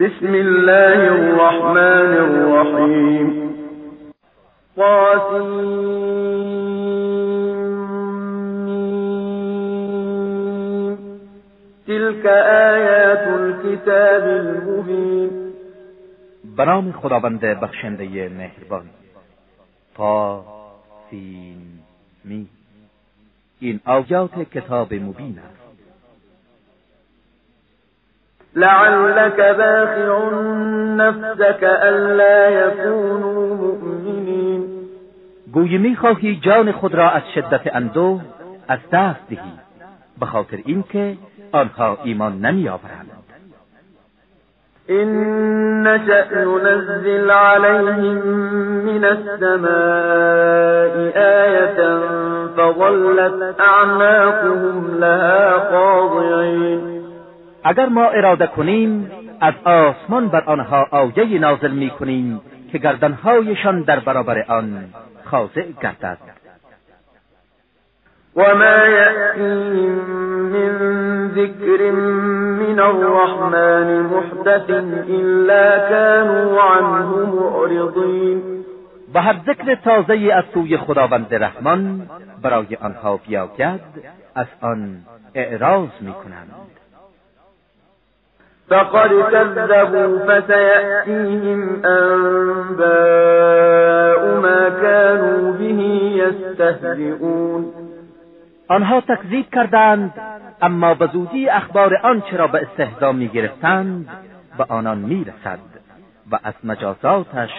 بسم الله الرحمن الرحیم طاسمين تلك آیات الكتاب المبین برام خداوند بخشنده مهربان تا سین می این آیات کتاب مبین است. لعلك باخع نفسك الا يكونوا مؤمنین گویی می‌خواهی جان خود را از شدت اندوه از دست دهی. به خاطر اینکه آنها ایمان نمیآورند. إن نشأ ننزل عليهم من السماء آية فظلت أعناقهم لها خاضعين اگر ما اراده کنیم از آسمان بر آنها آیه نازل می کنیم که گردنهایشان در برابر آن خاضع گردد. وما يأتيهم من ذكر من الرحمن محدث إلا كانوا عنه معرضين. و هر ذکر تازه از سوی خداوند رحمان برای آنها بیاید از آن اعراض می کنند فقد كذبوا فسيأتيهم أنباء ما كانوا به يستهزئون. آنها تکذیب کردند اما به زودی اخبار آنچه را به استهزا می گرفتند به آنان می رسد و از مجازاتش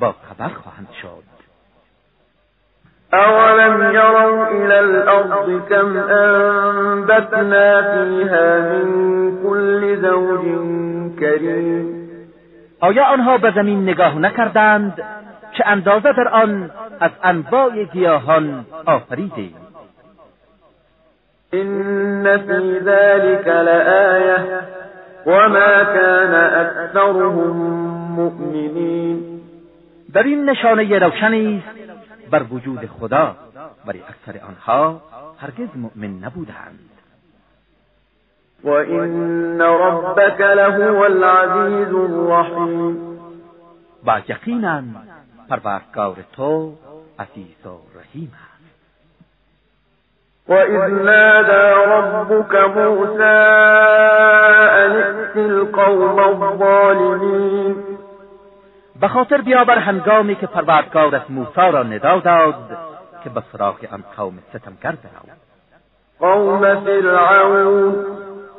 با خبر خواهند شد. أولم يروا إلى الأرض كم أنبتنا فيها من كل زوج كريم آیا آنها به زمین نگاه نکردند؟ چه اندازه در آن از انواع گیاهان آفریدیم إن في ذلك لآية وما كان أكثرهم مؤمنين در این نشانه روشنی است بر وجود خدا ولی اکثر آنها هرگز مؤمن نبودند. وإن ربك لهو العزيز الرحيم. و یقینا پروردگار تو عزیز و رحیم است. وإذ نادى ربك موسى أن ائت القوم الظالمين. به خاطر بیاور هنگامی که پروردگارت موسی را ندا داد که به سراغ آن قوم ستمگر برو قوم فرعون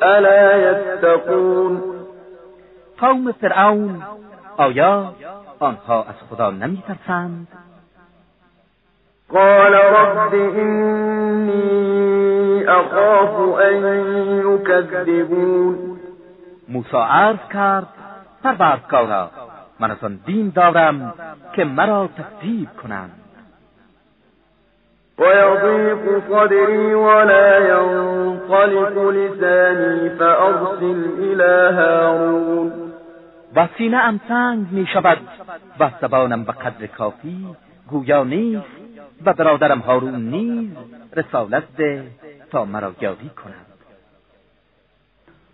ألا يتقون قوم فرعون آیا آنها از خدا نمیترسند؟ قال رب إني أخاف أن يكذبون موسی عرض کرد پروردگارا من از آن دین دارم که مرا تکذیب کنند. ويضيق صدري ولا ينطلق لساني فأرسل إلى هارون. و سینه ام تنگ می شود و زبانم به قدر کافی گویا نیست و برادرم هارون نیز رسالت ده تا مرا یادی کنند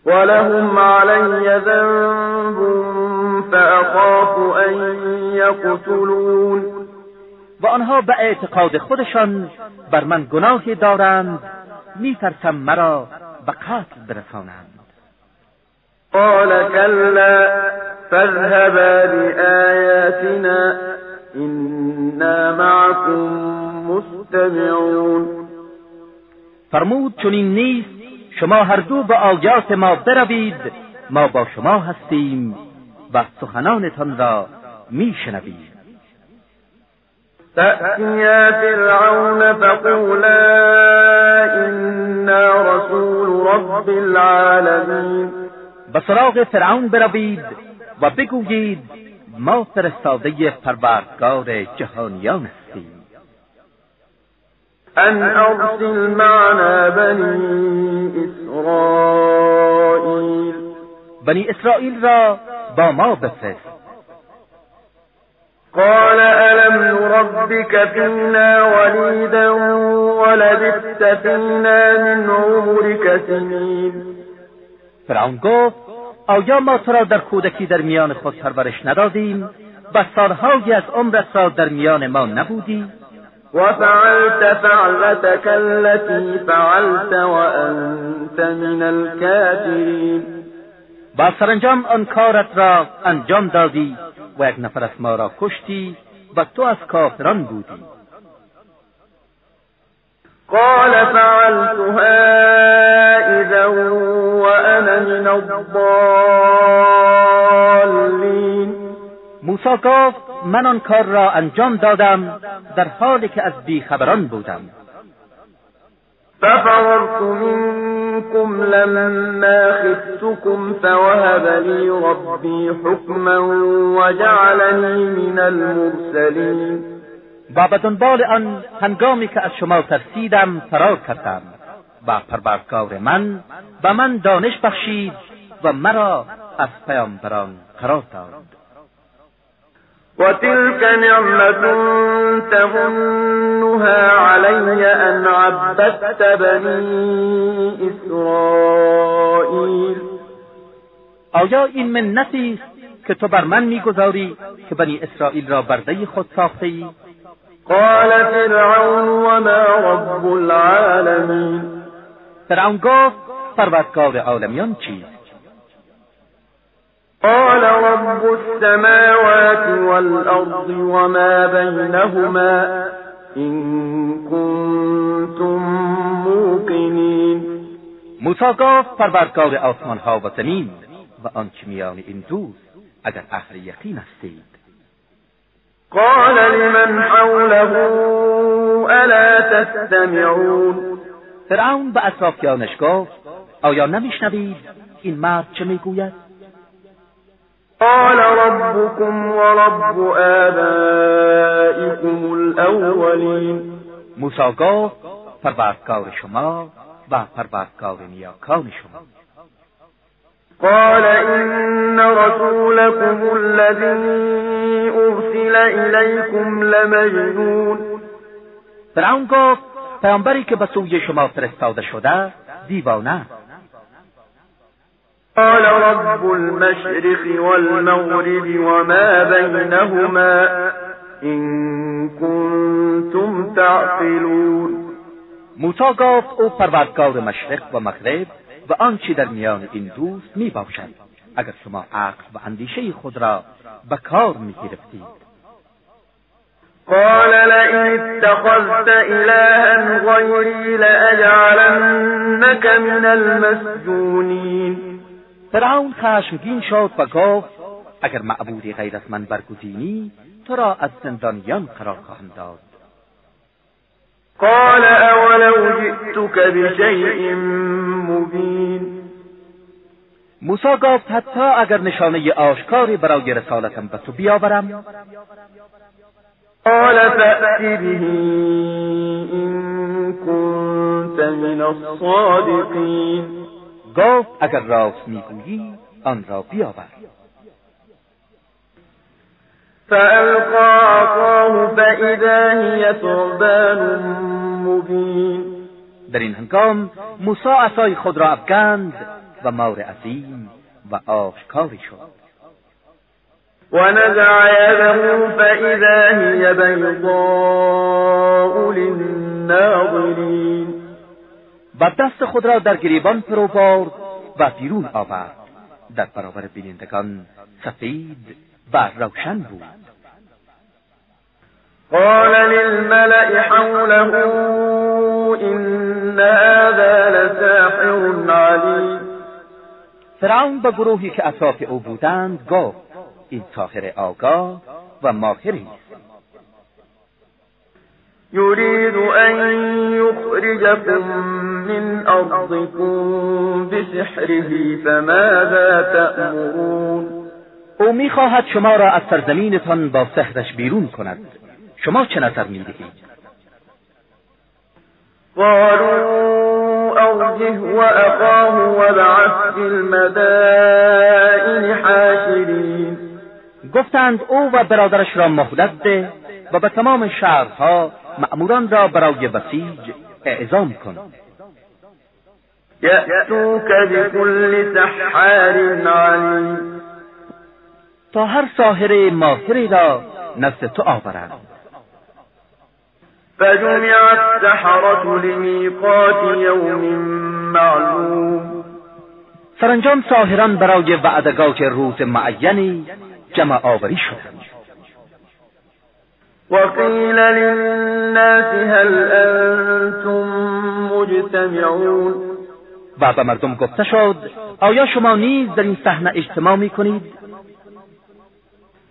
ولهم علي ذنب فأخاف أن يقتلون. و آنها به اعتقاد خودشان بر من گناهی دارند میترسم مرا به قتل برسانند. قال كلا فاذهبا بآياتنا إنا معكم مستمعون. فرمود چنین نیست شما هر دو به آیات ما بروید ما با شما هستیم. و سخنانتان را میشنویم. فأتيا فرعون فقولا إنا رسول رب العالمين. به سراغ فرعون بروید و بگویید ما فرستاده پروردگار جهانیان هستیم. أن أرسل معنا بني إسرائيل. بنی اسرائیل را با ما بفرست. قال ألم نربك فينا وليدا ولبثت فينا من عمرك سنين؟ فرعون گفت آیا ما تو را در کودکی در میان خود پرورش ندادیم و سالهایی از عمرت را در میان ما نبودی؟ وفعلت فعلتك التي فعلت وأنت من الكافرين. با سرانجام آن کارت را انجام دادی و یک نفر از ما را کشتی و تو از کافران بودی. قال فعلتها اذا وانا من الضالين موسی گفت من آن کار را انجام دادم در حالی که از بیخبران بودم. ففررت منكم لما خفتكم فوهب لي ربي حكما وجعلني من المرسلين. و به دنبال آن هنگامی که از شما ترسیدم فرار کردم. و پروردگار من و من دانش بخشید و مرا از پیامبران قرار داد. وتلك نعمة تمنها علي أن عبدت بني إسرائيل. آیا این منتی است که تو بر من می‌گذاری که بنی اسرائیل را برده خود ساخته ای؟ قال فرعون وما رب العالمین فرعون گفت پروردگار عالمیان چیست؟ قال رب السماوات والأرض وما بينهما إن كنتم موقنين. موسی گفت پروردگار آسمان ها و زمین و آنچه میان این دوست اگر اهل یقین هستید. قال لمن حوله الا تستمعون؟ فرعون به اطرافیانش گفت آیا نمیشنوید این مرد چه می‌گوید؟ قال ربكم ورب آبائكم الأولين. موسی گفت پروردگار شما و پروردگار نیاکان شما. قال إن رسولكم الذي أرسل إليكم لمجنون. فرعون گفت پیامبری که به سوی شما فرستاده شده دیوانه قال رب المشرق والمغرب وما بينهما إن كنتم تعقلون. موسی گفت أو پروردگار مشرق و مغرب و آنچه در میان این دوست می باشد اگر شما عقل و اندیشه خود را به کار می گرفتید قال لئن اتخذت إلها غيري لأجعلنك من المسجونين. فرعون خشمگین شد و گفت اگر معبودی غیر از من برگزینی تو را از زندانیان قرار خواهم داد. قال اولو جئتك بشيء مبین. موسی گفت حتی اگر نشانه آشکاری برای رسالتم به تو بیاورم. قال فأت به إن كنت من الصادقين گفت اگر راست می‌گویی آن را بیاور. فألقى عصاه فإذا هي ثعبان مبين. در این هنگام موسی عصای خود را افکند و مار عظیم و آشکاری شد. ونزع يده فإذا هي بيضاء للناظرين. و دست خود را در گریبان فرو برد و بیرون آورد. در برابر بینندگان سفید و روشن بود. قال للملأ حوله إن هذا لساحر عليم فرعون به گروهی که اطراف او بودند گفت این ساحر آگاه و ماهری است. يريد أن يخرجكم من أرضكم بسحره فماذا تأمرون؟ او می‌خواهد شما را از سرزمینتان با سحرش بیرون کند. شما چه نظر می‌دهید؟ قالوا أرجه وأخاه وابعث في المدائن حاشرين. گفتند او و برادرش را مهلت ده و به تمام شهرها مأموران را برای بسیج اعزام کن. يأتوك بكل سحار علیم. تا هر ساحر ماهری را نزد تو آورند. فجمع السحرة لمیقات یوم معلوم. سرانجام ساهران برای وعدگاه روز معینی جمع آوری شدند. وقیل للناس هل انتم مجتمعون؟ و به مردم گفته شد آیا شما نیز در این صحنه اجتماع می کنید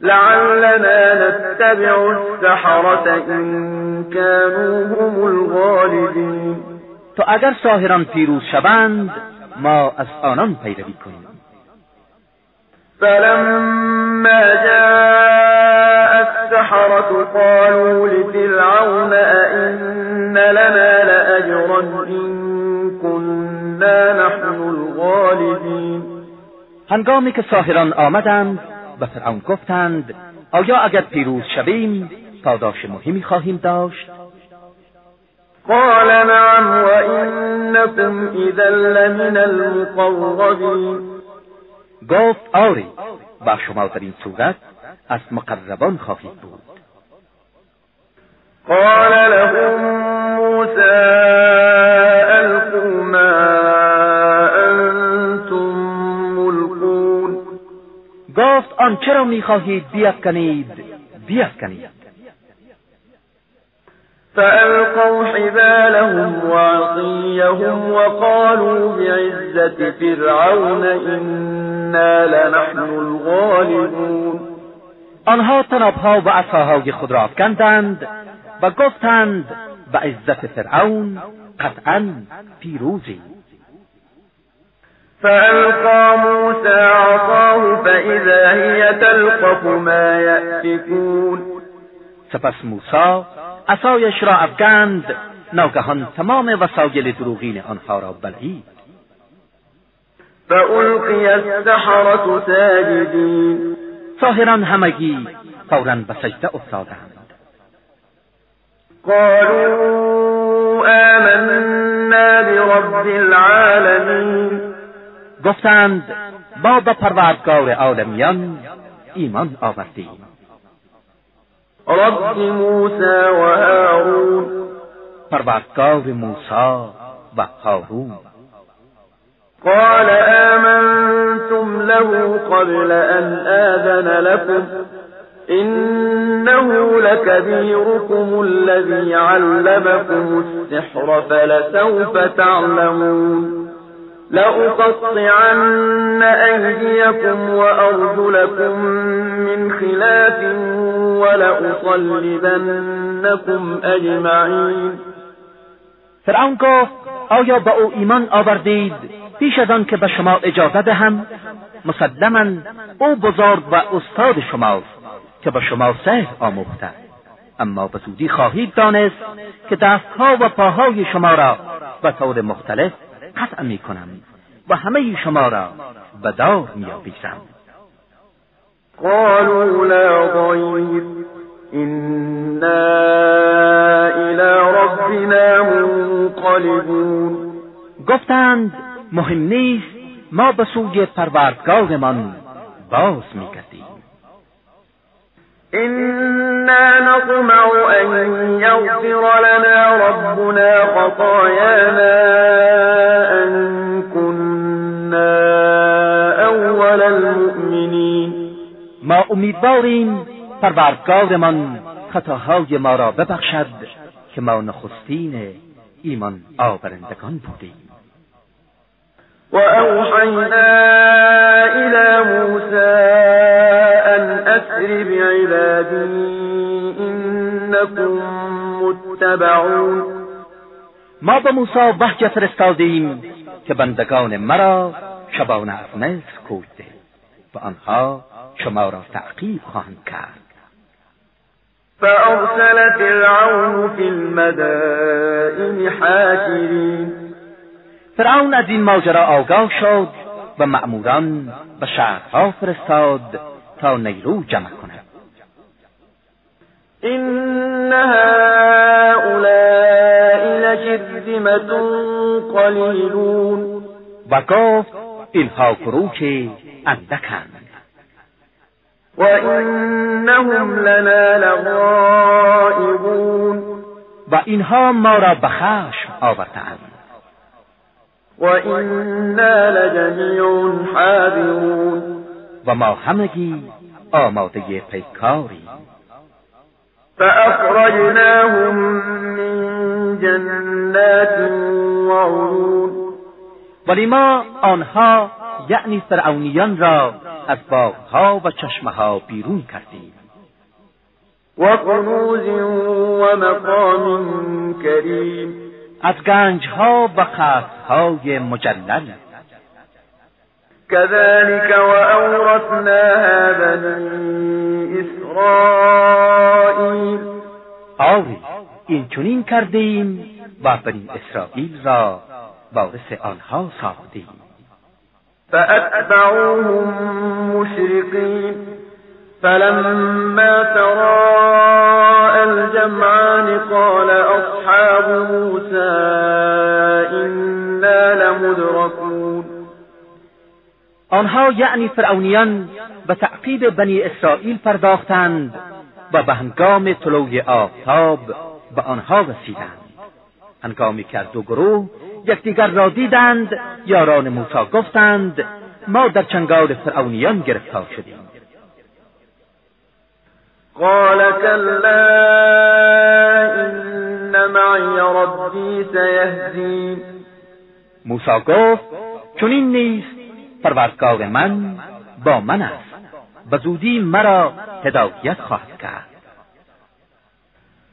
لعلنا نتبع السحرة إن كانوا هم الغالبین تا اگر ساهران پیروز شوند ما از آنان پیروی کنیم. فلما جاء السحرة قالوا لفرعون أئن لنا لأجرا إن كنا نحن الغالبین هنگامی که ساهران آمدند به فرعون گفتند آیا اگر پیروز شویم پاداش مهمی خواهیم داشت؟ قال نعم وإنكم إذا لمن المقربین. گفت آری و شما در این صورت از مقربان خواهید بود قال لهم موسى ألقوا ما أنتم ملقون. گفت آنچه را میخواهید بیافکنید بیافکنید فألقوا حبالهم وعصيهم وقالوا بعزة فرعون إنا لنحن الغالبون. آنها تنابها و عصاهای خود را افکندند و گفتند به عزت فرعون قطعا پیروزی. فألقى موسى عصاه فإذا هي تلقف ما يأفكون. سپس موسی عصایش را افکند ناگهان تمام وسایل دروغین آنها را بلعید. فألقي السحرة ساجدين. ساهران همگی فورا به سجده افتادند. قالوا آمنا برب العالمين گفتند با به پروردگار عالمیان ایمان آوردیم. رب موسى وهارون پروردگار موسی و هارون. قال آمنتم له قبل أن آذن لكم إنه لكبيركم الذي علمكم السحر فلسوف تعلمون لأقطعن أيديكم وأرجلكم من خلاف ولأصلبنكم أجمعين فرعون گفت آیا به أو ایمان آوردید؟ پیش از آن که به شما اجازه دهم مسلما او بزرگ و استاد شماست که به شما سحر آموخته. اما به زودی خواهید دانست که دستها و پاهای شما را به طور مختلف قطع می کنم و همه شما را به دار می آویزم قالوا لا ضير إنا إلى ربنا منقلبون. گفتند مهم نیست ما به سوی پروردگارمان باز میگردیم. إنا نطمع أن يغفر لنا ربنا خطايانا أن كنا أول المؤمنين. ما امیدواریم پروردگارمان خطاهای ما را ببخشد که ما نخستین ایمان آورندگان بودیم. وأوحينا إلى موسى أن أسر بعبادي إنكم متبعون. ما به موسی وحی فرستادیم که بندگان مرا شبانه از مصر ده و آنها شما را تعقیب خواهند کرد. فأرسل فرعون في المدائن حاشرين فرعون از این ماجرا آگاه شد و مأموران به شهرها فرستاد تا نیرو جمع کند. هؤلاء لشرذمة قليلون. و گفت اینها گروه اندکند. و اینهم لنا لغائبون. و اینها ما را به خشم و اینا لجمیع حاضرون و ما همگی آماده پیکاری. فأخرجناهم من جنات وعيون ولی ما آنها یعنی فرعونیان را از باغها و چشمها بیرون کردیم. و و مقام کریم از گنجها و قصرهای مجلل. كذلك وأورثناها بني إسرائيل. آری این چنین کردیم و بنی اسرائیل را وارث آنها ساختیم. فأتبعوهم مشرقين فلما تراءى الجمعان قال أصحاب موسى إنا لمدركون. آنها یعنی فرعونیان به تعقیب بنی اسرائیل پرداختند و به هنگام طلوع آفتاب به آنها رسیدند. هنگامی که دو گروه یکدیگر را دیدند یاران موسی گفتند ما در چنگال فرعونیان گرفتار شدیم. قال كلا إن معي ربی سيهدين. موسی گفت چنین نیست پروردگار من با من است به زودی مرا هدایت خواهد کرد.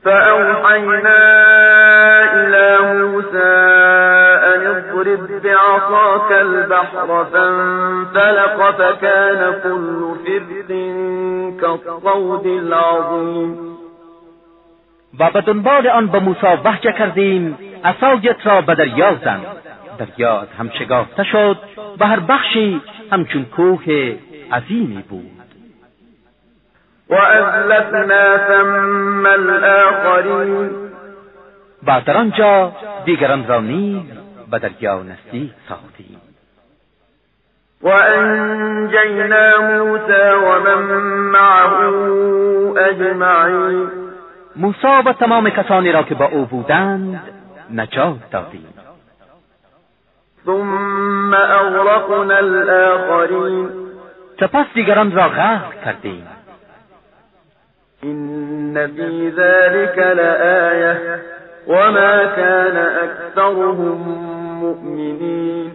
فأوحينا إلى موسى اضرب بعصاك البحر فانفلق فكان كل فرق كالصود العظيم. و به دنبال آن به موسی وحی کردیم عصایت را به دریا زن. دریا هم شگافته شد و هر بخشی همچون کوه عظیمی بود. و ازلفنا ثم الاخرین. و در آنجا دیگران را نیز به دریا ساختیم و انجینا موسى و من معه اجمعین موسی و تمام کسانی را که با أو بودند نجات دادیم. ثم أغرقنا الاخرین سپس دیگران را غرق کردیم. این فی ذلك لآیه وما كان اکثرهم مؤمنین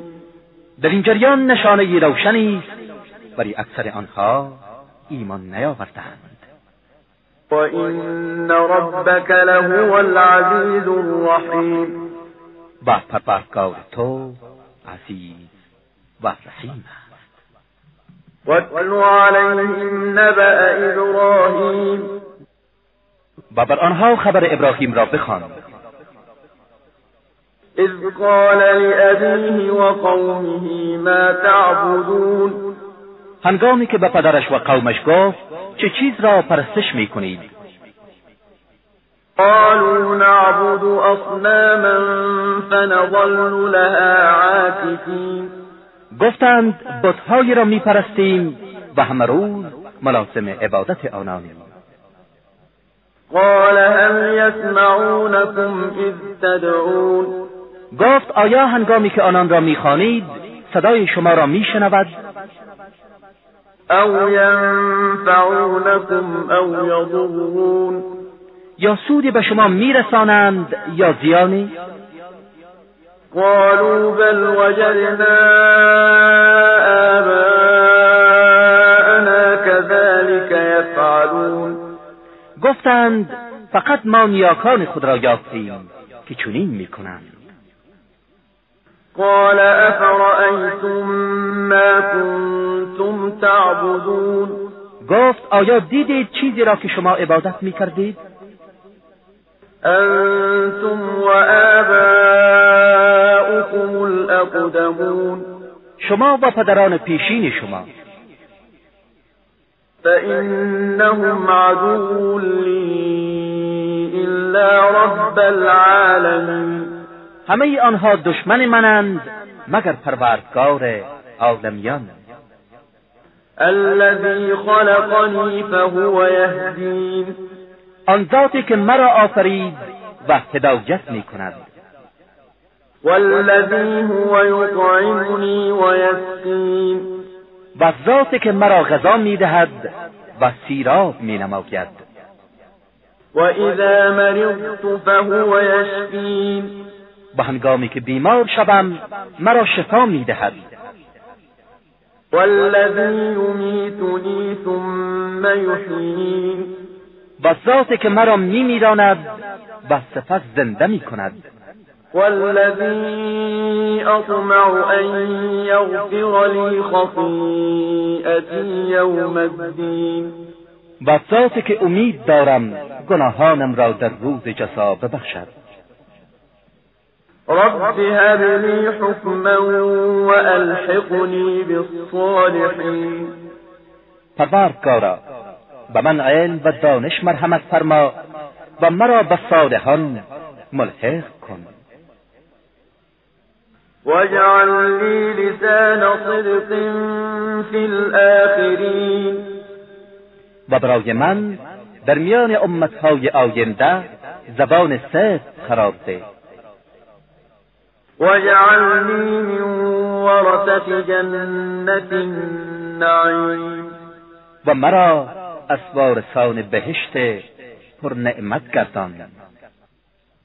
در این جریان نشانه روشنی است ولی اکثر آنها ایمان نیاوردند. و این ربک لهو العزیز الرحیم. و پروردگار تو عزیز و رحیم است. واتل علیهم نبأ ابراهیم. و بر آنها خبر ابراهیم را بخوان. اذ قال لأبیه و قومه ما تعبدون؟ هنگامی که به پدرش و قومش گفت چه چیز را پرستش می‌کنید؟ قالوا نعبد اصناما فنظل لها عاکفین گفتند بتهایی را میپرستیم و همه روز ملازم عبادت آنانیم. قال هل يسمعونكم اذ تدعون؟ گفت آیا هنگامی که آنان را می‌خوانید صدای شما را میشنود؟ او ینفعونكم او یضرون. یا سودی به شما میرسانند یا زیانی قالوا بل وجدنا آباءنا كذلك يفعلون. گفتند فقط ما نیاکان خود را یافتیم که چنین می‌کنند. قال أفرأيتم ما كنتم تعبدون؟ گفت آیا دیدید چیزی را که شما عبادت میکردید؟ أنتم وآباؤكم الأقدمون. شما و پدران پیشین شما. فإنهم عدو لي إلا رب العالمين. همه آنها دشمن منند مگر پروردگار عالمیان. الذي خلقني فهو يهدين. آن ذاتی که مرا آفرید و هدایت می کند. والذي هو يطعمني ويسقين. و ذاتی که مرا غذا می‌دهد و سیراب می نماید. و اذا مرضت فهو یشفین و هنگامی که بیمار شوم مرا شفا می‌دهد. والذی یمیتنی ثم یحیین و ذاتی که مرا میمیراند و سپس زنده می کند والذي أطمع أن يغفر لي خطيئتي يوم الدين و ذاتی که امید دارم گناهانم را در روز جزا ببخشد. رب هب لي حكما وألحقني بالصالحين. پروردگارا به من علم و دانش مرحمت فرما و مرا به صالحان ملحق کن. واجعل لي لسان صدق في الآخرين. و برای من در میان امتهای آینده زبان صدق قرار ده. واجعلني من ورثة جنة النعیم و مرا از وارثان بهشت پر نعمت گردان.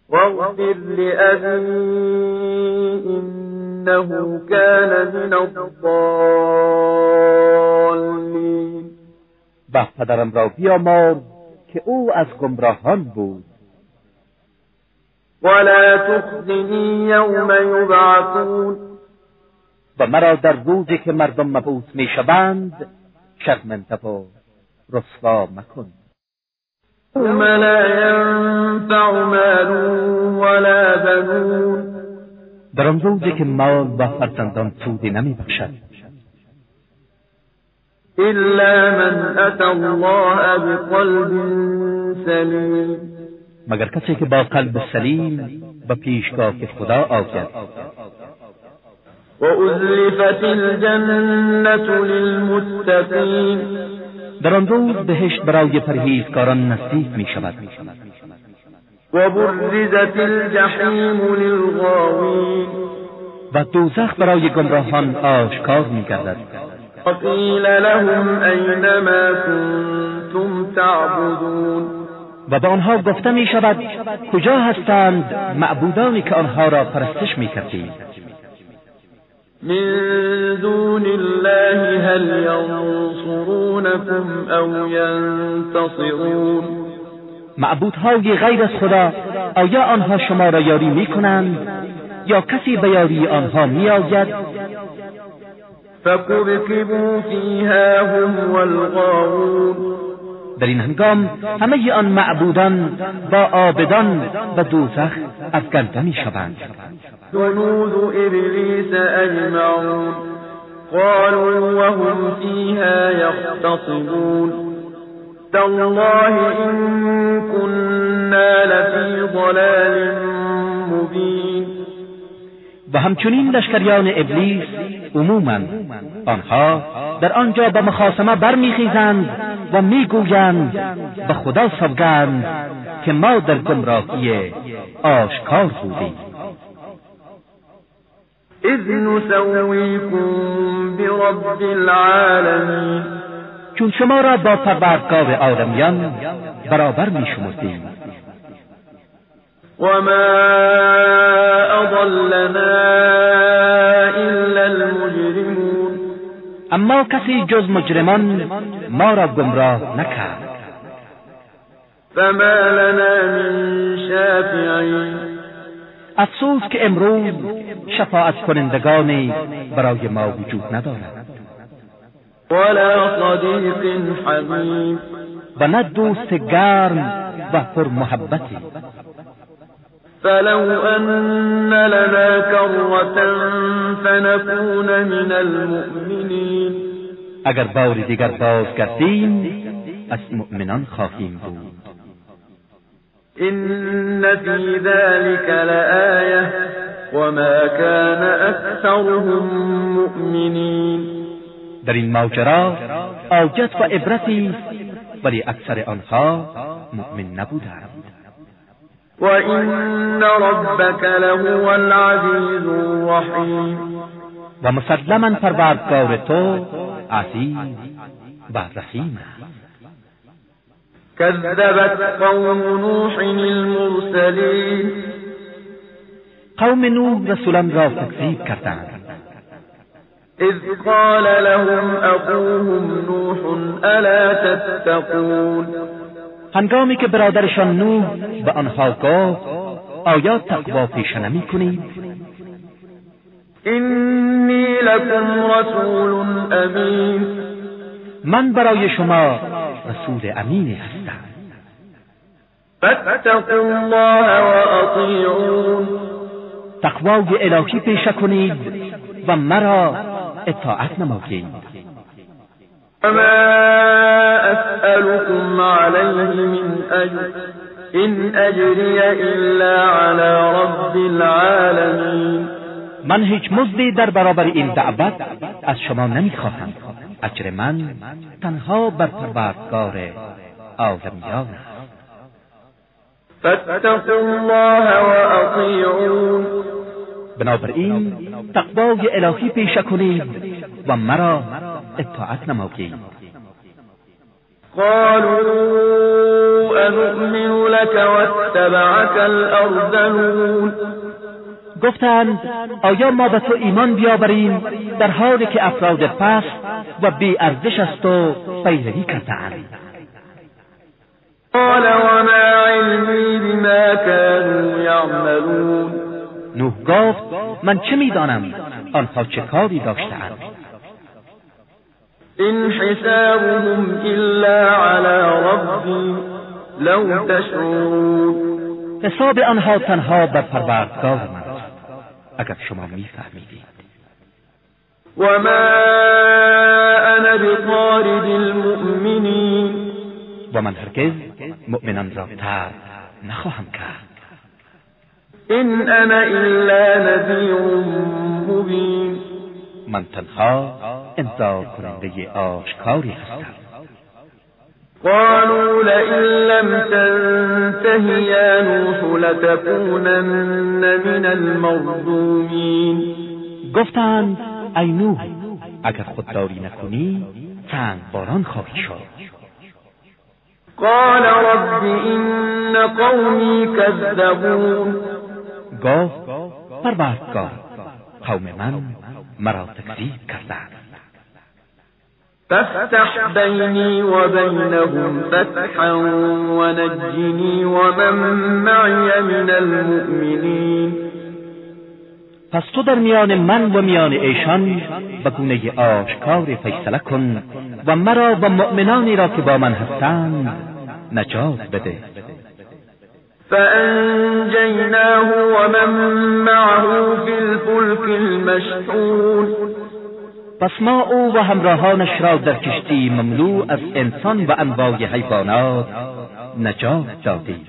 واغفر لأبي إنه كان من الضالين و پدرم را بیامار که او از گمراهان بود. ولا تخزني يوم يبعثون و مرا در روزی که مردم مبعوث میشوند شرمنده و رسوا مکن. يوم لا ينفع مال ولا بنون در آن روزی که مال و فرزندان سودی نمیبخشد. إلا من أتى الله بقلب سليم مگر کسی که با قلب سلیم به پیشگاه خدا آید وأزلفت الجنة للمتقين در آن روز بهشت برای پرهیزکاران نزدیک می شود. وبرزت الجحيم للغاوين و دوزخ برای گمراهان آشکار می گردد. وقيل لهم أين ما كنتم تعبدون و به آنها گفته می شود کجا هستند معبودانی که آنها را پرستش می کردید من دون الله هل ينصرونكم أو ينتصرون معبودهای غیر از خدا آیا آنها شما را یاری می کنند یا کسی به یاری آنها می آید فكبكبوا فيها هم والغاوون. در این هنگام همه آن معبودان با آبدان و دوزخ افکنده می شوند جنود إبليس أجمعون. قالوا وهم فيها يختصمون. تالله إن كنا لفي ضلال مبين. و همچنین لشکریان ابلیس عموما آنها در آنجا به مخاصمه برمیخیزند و می‌گویند به خدا سوگند که ما در گمراهی آشکار بودیم. إذ نسويكم برب العالمين چون شما را با پروردگار آدمیان برابر می شمردیم وما أضلنا إلا المجرمون اما کسی جز مجرمان ما را گمراه نکرد. فما لنا من شافعين افسوس که امروز شفاعت کنندگانی برای ما وجود ندارد. ولا صديق حميم و نه دوست گرم و پر محبتی. فلو أن لنا كرة فنكون من المؤمنين. اگر باری دیگر بازگردیم از مؤمنان خواهیم بود. إن في ذلك لآية وما كان أكثرهم مؤمنین در این ماجرا آجت و عبرتی ولی اکثر آنها مؤمن نبودند. و این ربک لهو العزیز الرحیم و مسلما پروردگار تو عزیز و رحیم. كذبت قوم نوح المرسلین قوم نوح رسولان را تکذیب کردند. اذ قال لهم اخوهم نوح الا تتقون؟ هنگامی که برادرشان نوح به آنها گفت آیا تقوا پیشه نمی کنید؟ اینی لکم رسول امین. من برای شما رسول امینی هستم. فاتقوا الله و تقوای الهی پیشه کنید و مرا اطاعت نمایید. وما اسألكم عليه من اجر این اجری الا على رب العالمین من هیچ مزدی در برابر این دعوت از شما نمی‌خواهم. اجر من تنها بر پروردگار عالمیان فاتقوا الله و بنابراین تقوای الهی پیشه کنید و مرا اطاعت نمایید قالوا انؤمن لك واتبعك الارذلون گفتند آیا ما به تو ایمان بیاوریم در حالی که افراد پست و بی ارزش است و پیروی کردهاند؟ قال وما علمی بما كانوا یعملون نوح گفت من چه می‌دانم؟ آنها چه کاری داشتهاند؟ این حسابهم إلا على ربی لو تشعرون. حساب آنها تنها بر پروردگار من اگر شما میفهمیدید. و ما أنا بطارد المؤمنین و من هرگز مؤمنان را ترد نخواهم کرد. این أنا إلا نذیر مبین من تنها انذار کننده آشکاری هستم. قالوا لئن لم تنته يا نوح لتكونن من المرجومین گفتند ای نوح اگر خودداری نکنی سنگ باران خواهی شد. قال رب این قومی کذبون گفت پروردگار قوم من مرا تکذیب کردند. فافتح بینی و بینهم فتحا ونجنی ومن معی من المؤمنین. پس تو در میان من و میان ایشان به گونه آشکار فیصله کن و مرا و مؤمنانی را که با من هستند نجات بده. فانجیناه ومن معه فی الفلك المشحون. پس ما أو و همراهانش را در کشتی مملو از انسان و انواع حیوانات نجات دادیم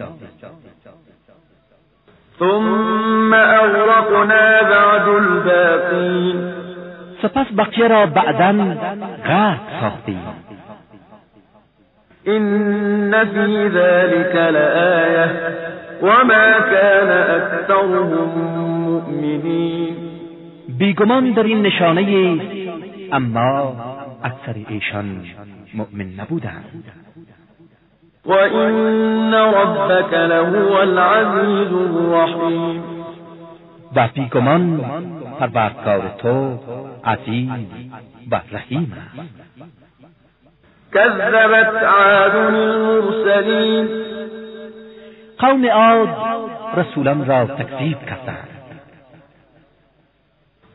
ثم أغرقنا بعد الباقین. سپس بقیه را بعدا غرق ساختیم. این فی ذلك لآیه وما كان اکثرهم مؤمنین بیگمان در این نشانه اما اکثر ایشان مؤمن نبودند. و این ربک لهو العزیز الرحیم و بیگمان پروردگار تو عزیز و رحیم است. كذبت عاد المرسلین قوم عاد رسولان را تکذیب کردند.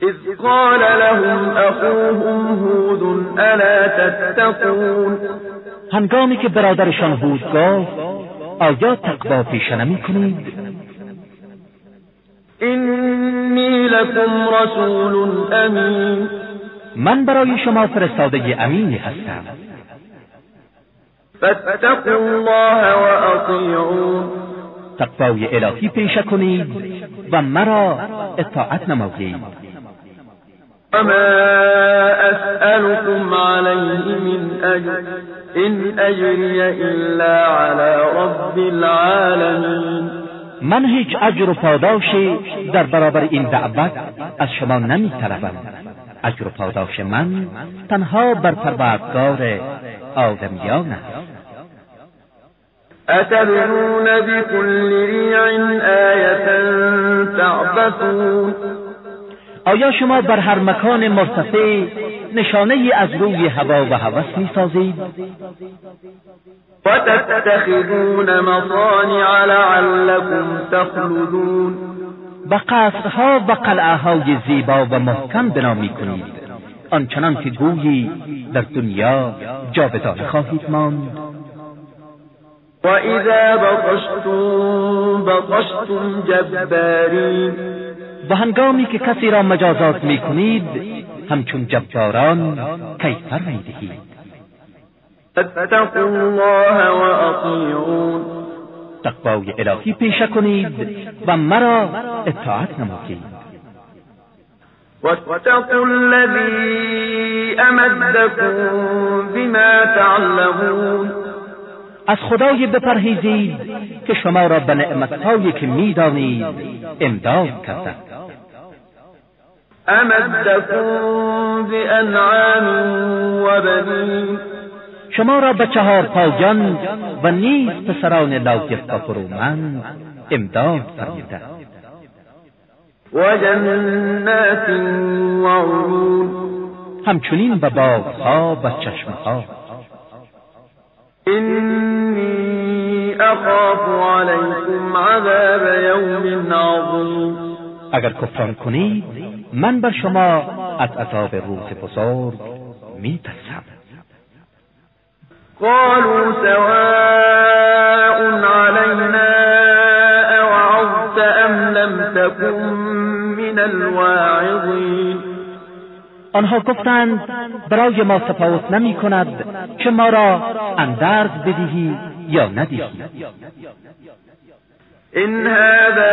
اذ قال لهم اخوهم هود الا تتقون؟ هنگامی که برادرشان هود گفت آیا تقوا پیشه نمی کنید؟ اینی لکم رسول امین من برای شما فرستاده امینی هستم. فاتقوا الله و تقوای الهی پیشه کنید و مرا اطاعت نمایید. وما اسألكم عليه من اجر این اجری الا على رب العالمین من هیچ اجر و پاداشی در برابر این دعوت از شما نمی طلبم اجر و پاداش من تنها بر پروردگار آدمیان است. اتبنون بكل ریع آیة تعبثون؟ آیا شما بر هر مکان مرتفع نشانه ای از روی هوا و هوس می سازید؟ و تتخذون مصانع لعلكم تخلدون. و قصرها و قلعه زیبا و محکم بنا می کنید آنچنان که گویی در دنیا جاودانه خواهید ماند. و اذا بطشتم بطشتم جبارین و هنگامی که کسی را مجازات می کنید همچون جباران کیفر می دهید؟ اتقوا الله و اطیعون تقوای الهی پیشه کنید و مرا اطاعت نمایید. واتقوا الذي امدكم بما تعلمون از خدای بپرهیزید که شما را به نعمتهایی که می‌دانید امداد کرده امدكم بانعام و بنین. شما را به چهار پایان و نیز پسران لاجف و فرومند امداد فرموده و جنات و همچنین به باغها و چشمها اینی أخاف علیکم عذاب یوم عظیم اگر کفران کنید من بر شما از عذاب روز بزرگ میترسم. قالوا سواء علينا أوعظت أم لم تكن من الواعظين. آنها گفتند برای ما تفاوت نمی کند که ما را اندرز بدهی یا ندهی. این هذا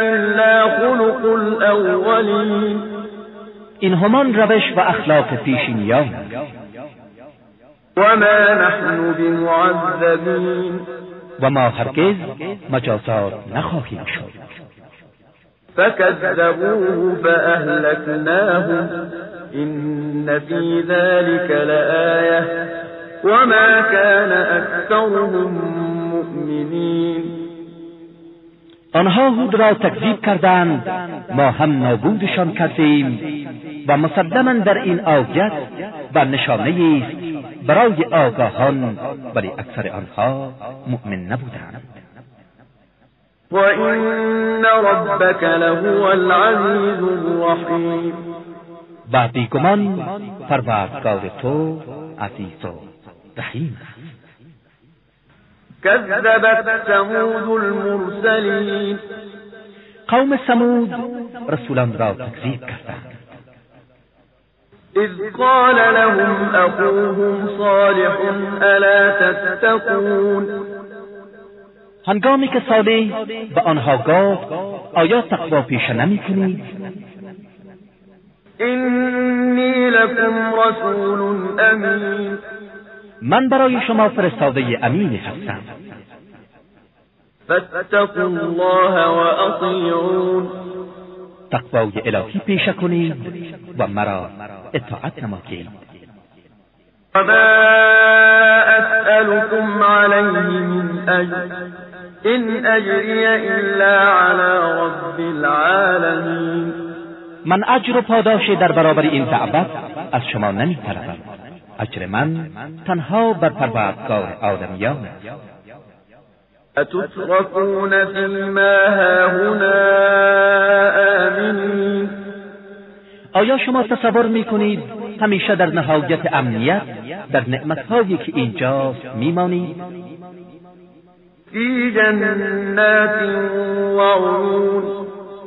الا خلق الاولین. این همان روش و اخلاق پیشینیان. وما نحن بمعذبین. و ما هرگز مجازات نخواهیم شد. فكذبوه فأهلكناهم. إن في ذلك لآية. وما كان أكثرهم مؤمنين. آنها هود را تکذیب کردند. ما هم نابودشان کردیم و مسلما در این آیت و نشانه است. برای آگاهان ولی اکثر آنها مؤمن نبودند. وإن ربك لهو العزيز الرحيم با بیگمان پروردگار تو عزیز و رحیم. كذبت ثمود المرسلين قوم ثمود رسولان را تكذيب کردند. إذ قال لهم أخوهم صالح ألا تتقون هنگامی که صالح به آنها گفت آیا تقوا پیشه نمی کنید اینی لكم رسول امین. من برای شما فرستاده امینی هستم. فاتقوا الله و اطیعون. تقوای الهی پیشه کنید و مرا اطاعت نمایید وما اسألكم علیه من اجر. این اجری الا علی رب العالمین من اجر و پاداشی در برابر این دعوت از شما نمی طلبم اجر من تنها بر پروردگار آدمیان است. اتتركون فیما هاهنا آمنین آیا شما تصور می کنید همیشه در نهایت امنیت در نعمتهایی که اینجاست میمانید؟ فی جنات و عیون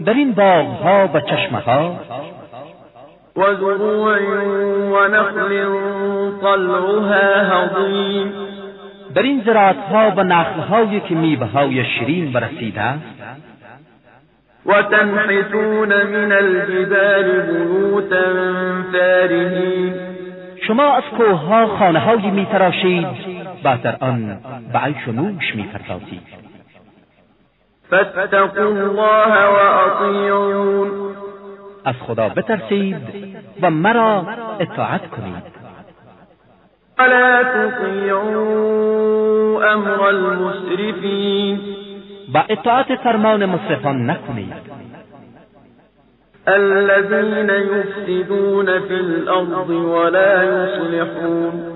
در این باغها و چشمها و زروع و نخل طلعها هضیم در این زراعت ها و نخل هایی که میوه های شیرین برسیده است و تنحتون من الجبال بیوتا فارهین شما از کوه ها خانه هایی می تراشید و در آن به عیش و نوش می پردازید فاتقوا الله و از خدا بترسید و مرا اطاعت کنید. ولا تطيعوا امر المسرفين با اطاعت فرمان مصرفان نکنید. الذين يفسدون في الارض ولا يصلحون.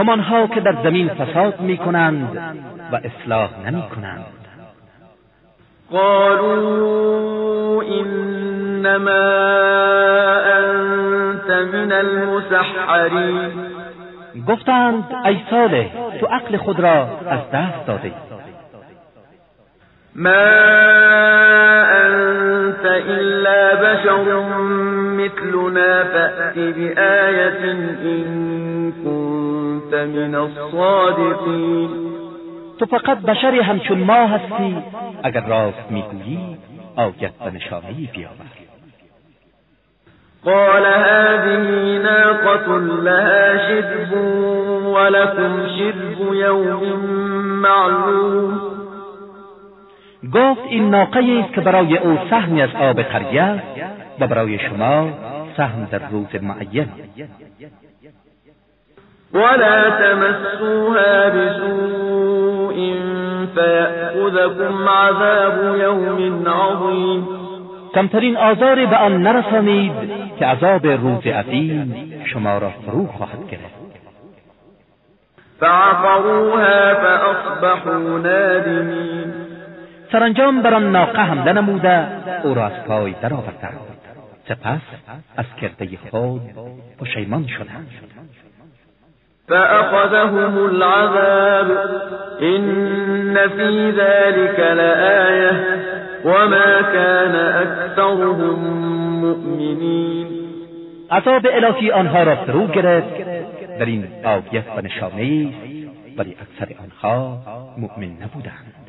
همانها که در زمین فساد می کنند و اصلاح نمی کنند قالوا انما انت من المسحرین گفتند ای صالح تو عقل خود را از دست داده ما انت الا بشر مثلنا فأت بآية إن كنت من الصادقين تو فقط بشری همچون ما هستی. اگر راست میگویی آیت و نشانهای بیاور. قال هذه ناقة لها شرب ولكم شرب يوم معلوم گفت این ناقه است که برای او سهمی از آب قریه و برای شما سهم در روز معین. ولا تمسوها بسوء فيأخذكم عذاب يوم عظيم. کمترین آزاری به آن نرسانید که عذاب روز عظیم شما را فرو خواهد گرفت. فعقروها فاصبحوا نادمین سرانجام بر آن ناقه حمله نموده او را از پای درآوردند سپس از کرده خود پشیمان شدند فأخذهم العذاب إن في ذلك لآية وما كان أكثرهم مؤمنین عذاب الهی آنها را فرو گرفت در این آیت و نشانه ولی اکثر آنها مؤمن نبودند.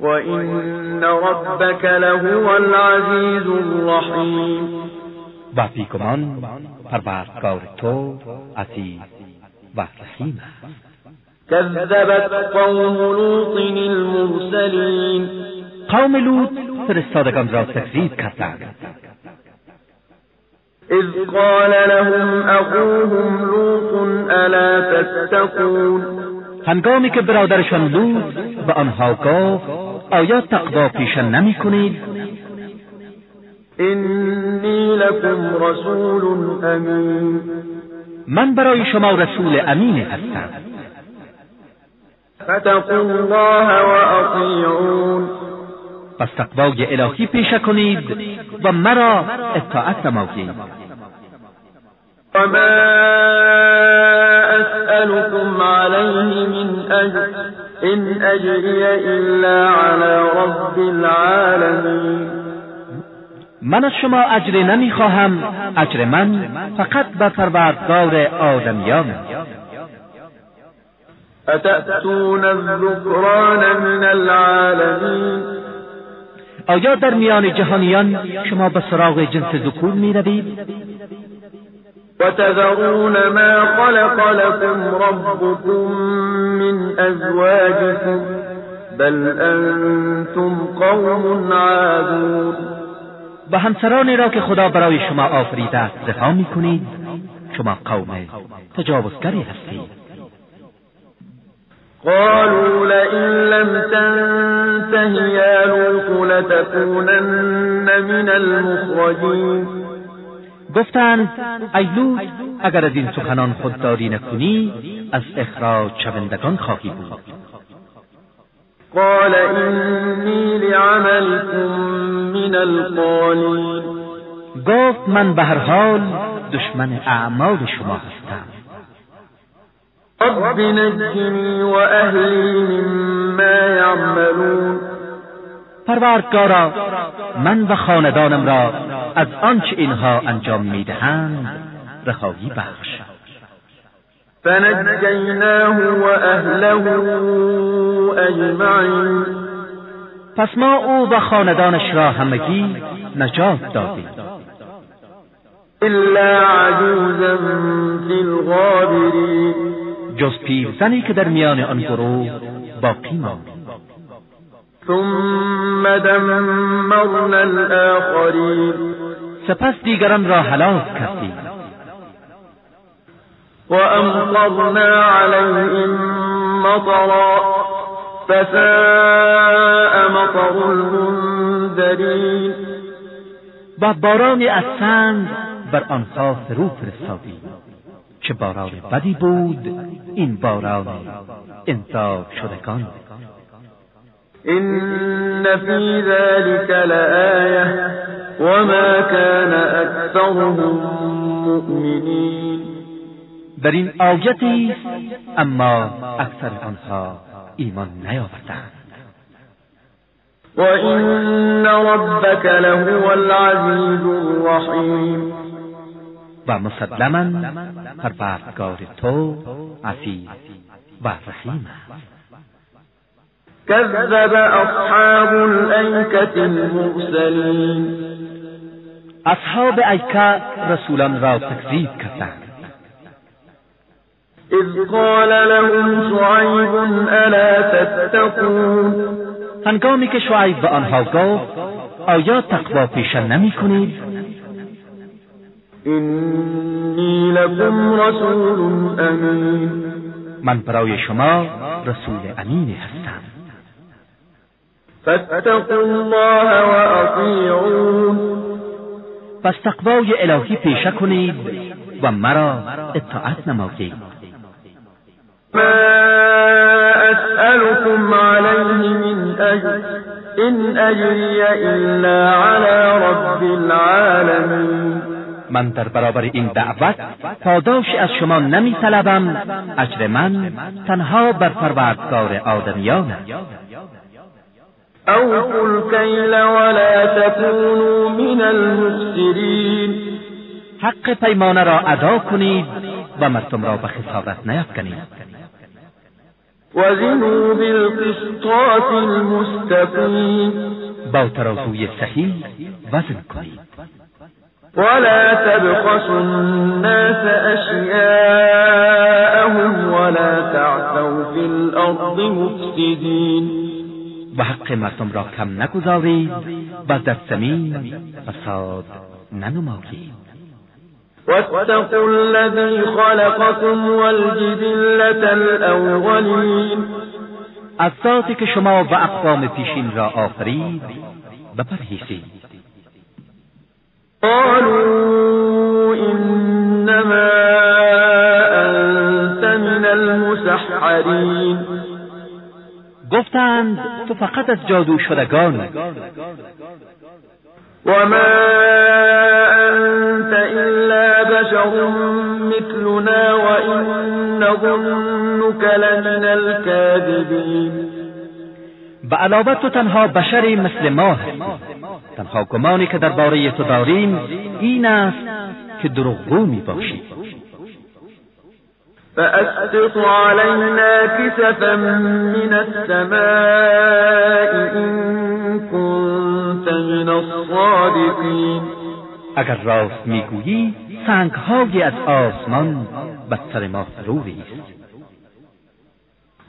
و این ربک لهو العزیز الرحیم و بیگمان پروردگار تو عزیز و رحیم. كذبت قوم لوط المرسلین قوم لوط فرستادگان را تکذیب کردند. اذ قال لهم اخوهم لوط الا تتقون هنگامی که برادرشان لوط به آنها گفت آیا تقوا پیشه نمی کنید اینی لکم رسول امین. من برای شما رسول امین هستم. فتقوا الله و پس تقوای الهی پیشه کنید و مرا اطاعت نمایید. وما اسألكم عليه من اجر. ان اجري الا على رب العالمین من از شما اجر نمی‌خواهم اجر من فقط به پروردگار آدمیان. اتأتون الذکران من العالمین آیا در میان جهانیان شما به سراغ جنس ذکور می روید؟ و تذرون ما خلق لكم ربكم من أزواجكم بل أنتم قوم عادون. و همسرانی را که خدا برای شما آفریده است رها می کنید شما قوم تجاوزگری هستید. قالوا لئن لم تنته يا لوط لتكونن من المخرجين. گفتند ای لوط اگر از این سخنان خودداری نکنی از اخراج شوندگان خواهی بود. قال اینی لعملكم من القالین. گفت من به هر حال دشمن اعمال شما هستم. رب نجنی و اهلی مما یعملون. پروردگارا من و خاندانم را از آنچه اینها انجام می‌دهند رهایی بخش. فنجیناه و اهله اجمعین. پس ما او و خاندانش را همگی نجات دادیم. الا عجوزا فی الغابرین. جز پیرزنی که در میان آن گروه باقی ماند ثم دمرنا الآخرین سپس دیگران را هلاک کردیم. و امطرنا علیهم مطرا فساء مطر المنذرین و بارانی از سنگ بر آنها فرو فرستادیم. چه باران بدی بود این باران انذار شدگان. إن في ذلك لآية وما كان أكثرهم مؤمنين. در این آیتی اما اکثر آنها ایمان نیاوردند وإن ربك لهو العزيز الرحيم. و مسلما پروردگار تو عزیز و رحیم است. كذب أصحاب الأيكة المرسلين. اصحاب ایکه رسولان را تکذیب کردند. إذ قال لهم شعيب ألا تتقون؟ هنگامی که شعیب به آنها گفت آیا تقوا پیشه نمی کنید؟ رسول أمين من برای شما رسول امینی هستم. فاتقوا الله وأطيعون. پس تقوای الهی پیشه کنید و مرا اطاعت نمایید. ما أسألكم عليه من أجر إن أجري إلا على رب العالمين. من در برابر این دعوت پاداشی از شما نمی طلبم اجر من تنها بر پروردگار آدمیان است أوفوا الكيل ولا تكونوا من المفسرين حق پیمانه را ادا کنید و مردم را به خسارت نیفکنید وزنوا بالقسطاس المستقيم. با ترازوی صحیح وزن کنید. ولا تبخسوا الناس أشياءهم ولا تعثوا في الأرض مفسدين. و حق مردم را کم نگذارید و در زمین فساد ننمایید واتقوا الذي خلقكم والجبلة الأولين. از ذاتی که شما و اقوام پیشین را آفرید بپرهیزید. قالوا إنما أنت من المسحرين. گفتند تو فقط از جادو شدگان وما أنت إلا بشر مثلنا وإن نظنك لمن الكاذبين. به علاوه تو تنها بشری مثل ما تنها گمانی که درباره تو داریم این است که دروغگو می باشی. فأسقط علينا كسفا من السماء إن كنت من الصادقين. اگر راست می‌گویی سنگهایی از آسمان بر سر ما ریز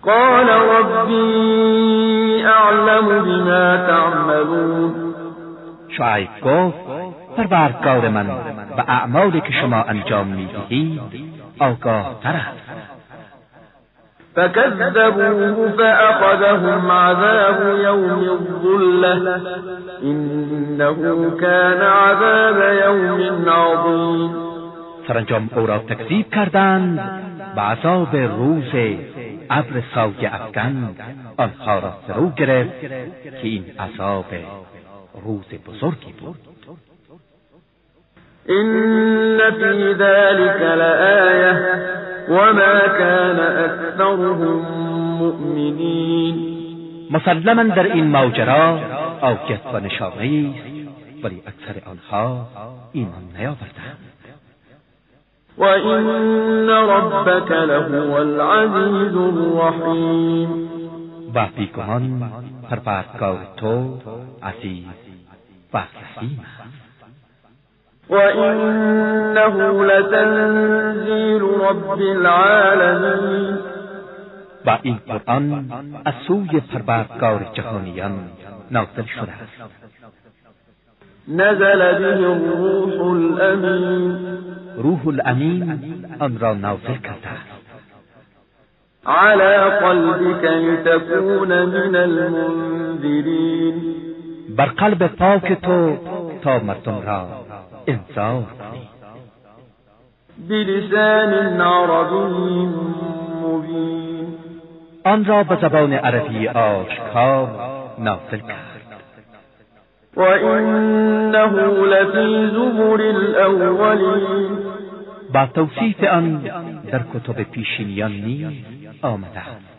قال ربي أعلم بما تعملون. شعیب گفت پروردگار من به اعمالی که شما انجام می‌دهید آگاه تر است فكذبوه فأخذهم عذاب يوم الظلة. إنه كان عذاب يوم عظيم. سرانجام او را تکذیب کردند و عذاب روز ابر سایه افکن. آنها را فرو گرفت که این عذاب روز بزرگی بود. إن في ذلك لآية. وما كان أكثرهم مؤمنين. مسلما در این ماجرا آیت و نشانه است ولی اکثر آنها ایمان نیاوردند. وإن ربك لهو العزیز الرحیم. و بیگمان پروردگار تو عزیز و رحیم وإنه لتنزيل رب العالمین و این قرآن از سوی پروردگار جهانیان نازل شده است. نزل به الروح الامین روح الأمین آن را نازل کرده است. على قلبك لتكون من المنذرین بر قلب پاک تو تا مردم را کنی بلسان عربی مبین. آن را به زبان عربی آشکار نازل کرد. وإنه لفی زبر الأولین. با توصیف آن در کتب پیشینیان نیز آمده است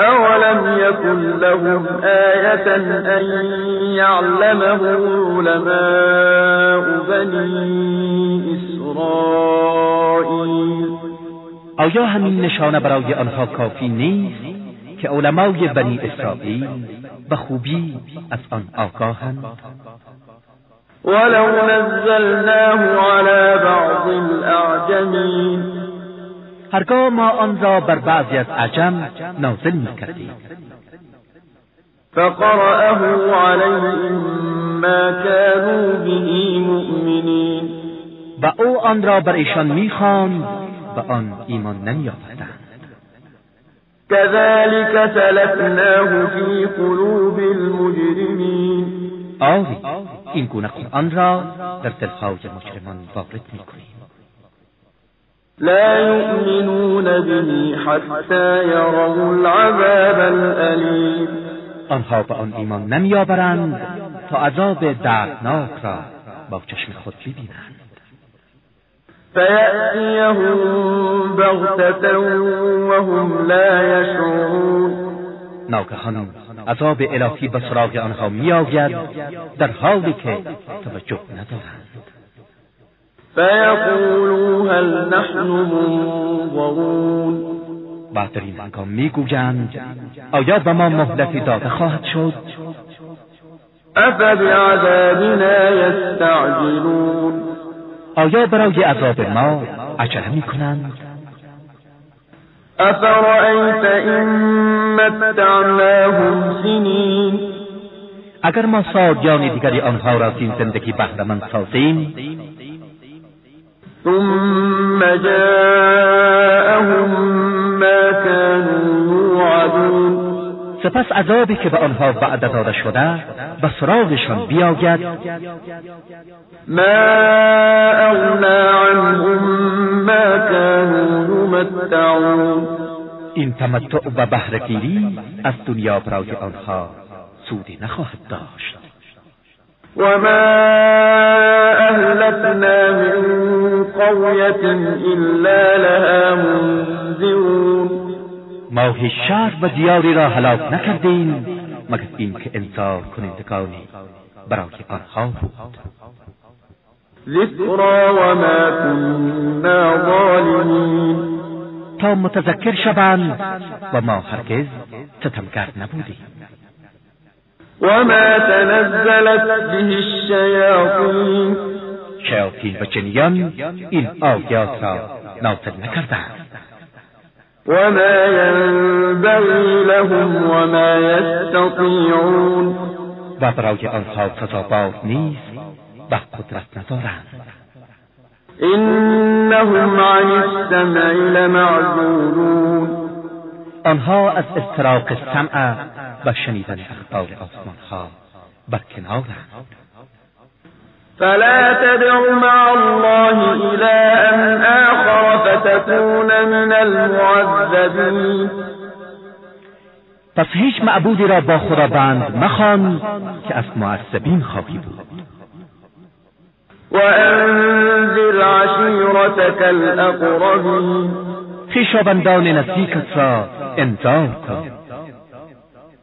أولم يكن لهم آية أن يعلمه علماء بني إسرائيل آیا همین نشانه برای آنها کافی نیست که علمای بنی اسرائیل به خوبی از آن آگاهند. ولو نزلناه على بعض الأعجمين هرگاه ما آن را بر بعضی از عجم نازل می‌کردیم. فقرأه عليهم ما كانوا به مؤمنين و او آن را بر ایشان می‌خواند و آن ایمان نمیآوردند كذلك سلكناه في قلوب المجرمين آری این گونه قرآن را در دلهای مجرمان وارد می‌کنیم. لا يؤمنون به حتى يروا العذاب الأليم. آنها به آن ایمان نمیآورند تا عذاب دردناک را با چشم خود ببینند. فيأتيهم بغتة وهم لا يشعرون. ناگهان عذاب الهی به سراغ آنها میآید در حالی که توجه ندارند. فيقولوا هل نحن منظرون این هنگام می‌گویند آیا به ما مهلتی داده خواهد شد؟ أفبعذابنا يستعجلون آیا برای عذاب ما عجله می‌کنند؟ أفرأيت إن متعناهم سنين اگر ما سالیان دیگری آنها را از این زندگی بهرهمند سازیم ثم جاءهم ما كانوا يوعدون. سپس عذابی که به آنها وعده داده شده به سراغشان بیاید. ما أغنى عنهم ما كانوا يمتعون. این تمتع و بهرهگیری از دنیا برای آنها سودی نخواهد داشت. وما أهلكنا من قرية إلا لها منذرون ما شهر و دیاری را هلاک نکردیم مگر این که انذار کنندگانی برای آنها بود. ذكرى وما كنا ظالمين تا متذکر شوند و ما هرگز ستمگر نبودیم. وما تنزلت به الشياطين شیاطین و جنیان این آیات را نازل نکردند وما ينبغي لهم وما يستطيعون و برای آنها سزاوار نیست و قدرت ندارند إنهم عن السمع لمعزولون آنها از استراق سمع و شنیدن اخبار آسمانها برکنارند فلا تدع مع الله إلها آخر فتكون من المعذبين. پس هیچ معبودی را با خداوند مخوان که از معذبین خواهی بود. وأنذر عشيرتك الأقربين خویشاوندان نزدیکت را انذار کن.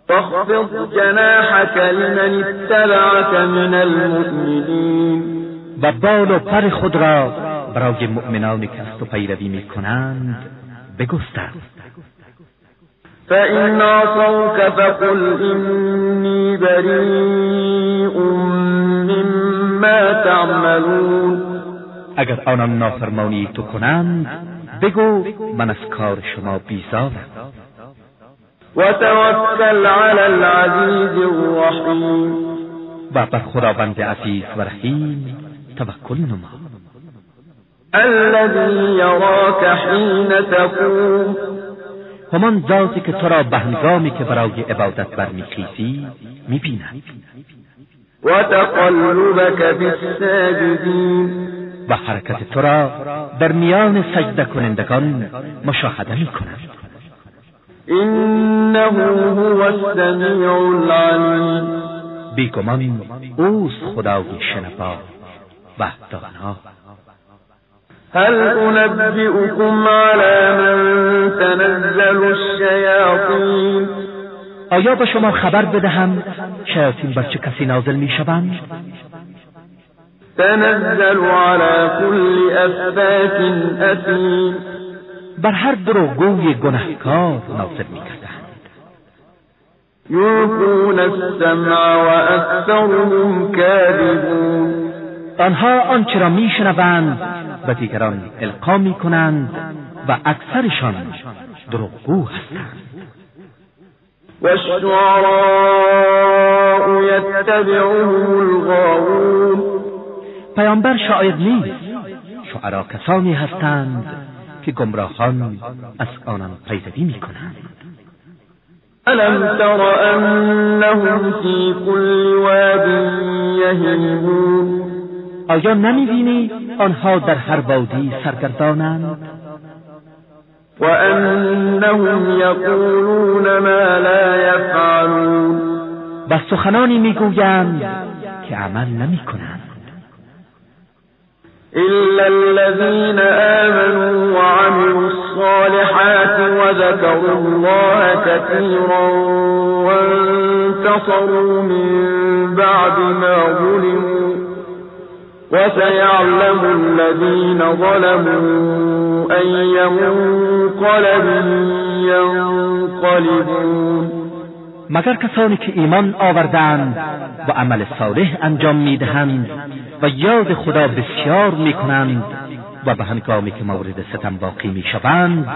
واخفض جناحك لمن اتبعك من المؤمنين. و بال و پر خود را برای مؤمنانی که از تو پیروی می کنند بگستر. فإن عصوك فقل إني بريء مما تعملون. اگر آنان نافرمانی تو کنند بگو من از کار شما بیزارم. و توکل علی العزیز الرحیم و بر خداوند عزیز و رحیم توکل نما. الذي یراک حین تقوم. همان ذاتی که تو را به هنگامی که برای عبادت برمیخیزی می‌بیند. و تقلبك فی الساجدین و حرکت تو را در میان سجده کنندگان مشاهده می کند انه هو السمیع العلیم بیگمان اوست خدای شنوا و دانا هل انبئكم على من تنزل الشیاطین آیا به شما خبر بدهم شیاطین بر چه کسی نازل می شوند؟ تنزل على كل افاك اثیم بر هر دروغگوی گنهکار نازل می‌کردند. یلقون السمع و اکثرهم کاذبون. آنها آنچه را میشنوند و دیگران القا می‌کنند و اکثرشان دروغگو هستند. والشعراء يتبعهم الغاوون. پیامبر شاعر نیست شعرا کسانی هستند که گمراهان از آنان پیروی می‌کنند. الم تر انهم فی كل واد یهیمون آیا نمی‌بینی آنها در هر وادی سرگردانند؟ و انهم یقولون ما لا یفعلون و سخنانی می‌گویند که عمل نمی‌کنند. إلا الذين آمنوا وعملوا الصالحات وذكروا الله كثيرا وانتصروا من بعد ما ظلموا وسيعلم الذين ظلموا أي منقلب ينقلبون مگر کسانی که ایمان آوردند و عمل صالح انجام میدهند یاد خدا بسیار می‌کنند و به هنگامی که مورد ستم باقی می‌شوند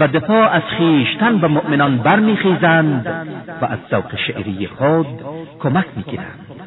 و دفاع از خیشتن و مؤمنان برمیخیزند و از ذوق شعری خود کمک می‌گیرند.